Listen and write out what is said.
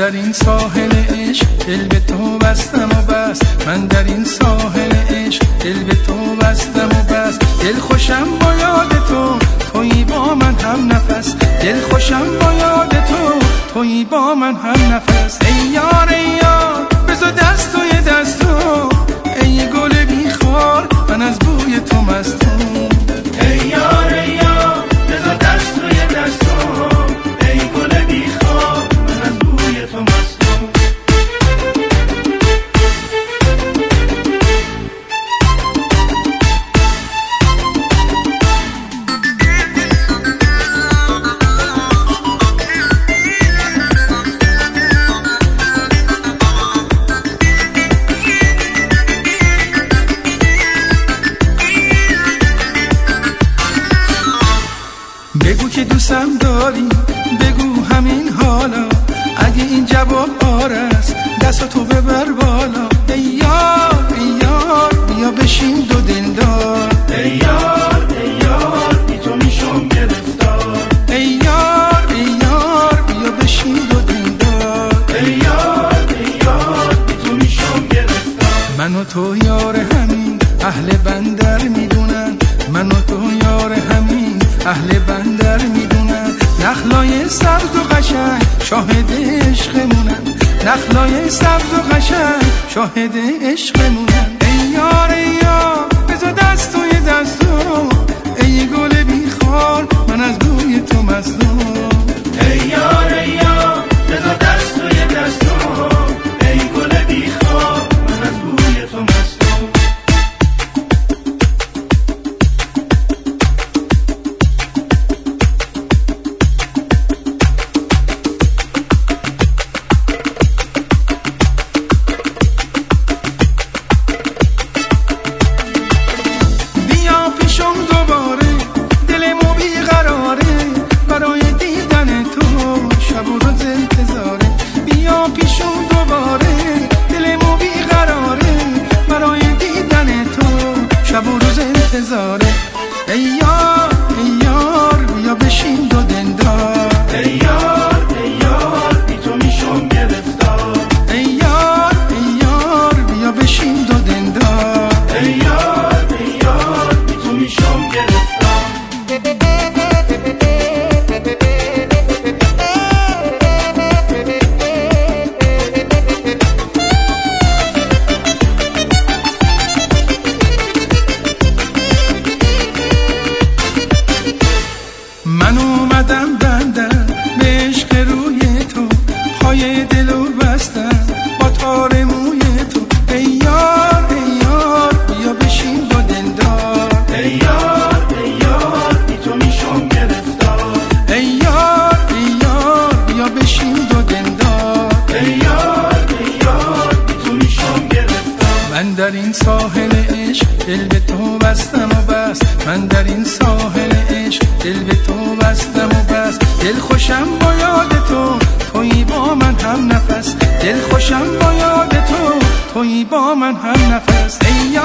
در این ساحل عشق دل به تو بستم و بس. من در این ساحل عشق دل به تو بستم و بس. دل خوشم با یاد تو تویی با من هم نفس. دل خوشم با یاد تو تویی با من هم نفس. اگه این جواب است. دست تو ببر بالا. ای یار ای یار بیا بشین دو دلدار. ای یار ای یار بی تو میشم گرفتار. ای یار ای یار بیا بشین دو دلدار. ای یار ای یار بی تو میشم گرفتار. من و تو یار همین اهل بندر می‌دونن. من و تو یار همین اهل بندر می‌دونن. نخلای سبز و قشنگ شاهد عشقمونن نخلای سبز و قشنگ شاهد عشقمونن ای یار اومدم بندم به عشق روی تو پای دلو بستم با تار موی تو. ای یار ای یار بیا بشین با دلدار. ای یار ای یار بی تو میشم گرفتار. ای یار ای یار بیا بشین دو دلدار. ای یار ای یار بی تو میشم گرفتار. من در این ساحل عشق دل به تو بستم و بس. من در این ساحل عشق دل به تو بستم و بس. دل خوشم با یاد تو تویی با من هم نفس. دل خوشم با یاد تو تویی با من هم نفس. ای